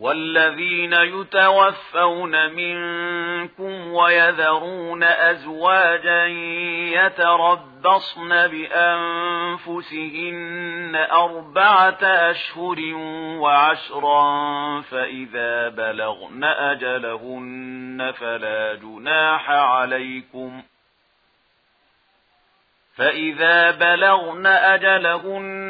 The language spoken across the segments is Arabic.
والذين يتوفون منكم ويذرون أزواجا يتربصن بأنفسهن أربعة أشهر وعشرا فإذا بلغن أجلهن فلا جناح عليكم فإذا بلغن أجلهن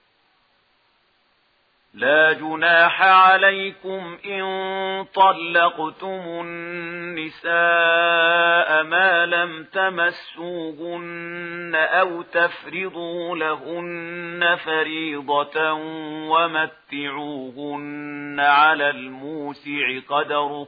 لا جناح عليكم إن طلقتم النساء ما لم تمسوهن أو تفرضوا لهن فريضة ومتعوهن على الموسع قدره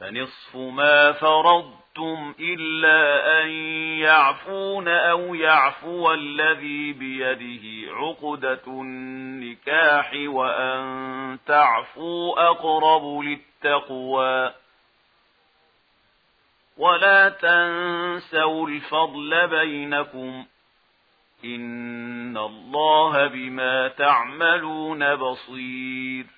فنصف ما فرضتم إلا أن يعفون أو يعفو الذي بيده عقدة النكاح وأن تعفو أقرب للتقوى. ولا تنسوا الفضل بينكم. إن الله بما تعملون بصير.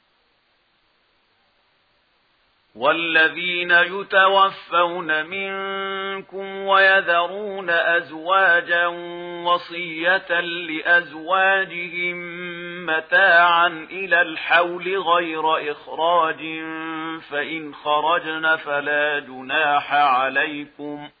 والذين يتوفون منكم ويذرون أزواجا وصية لأزواجهم متاعا إلى الحول غير إخراج فإن خرجن فلا جناح عليكم ۖ.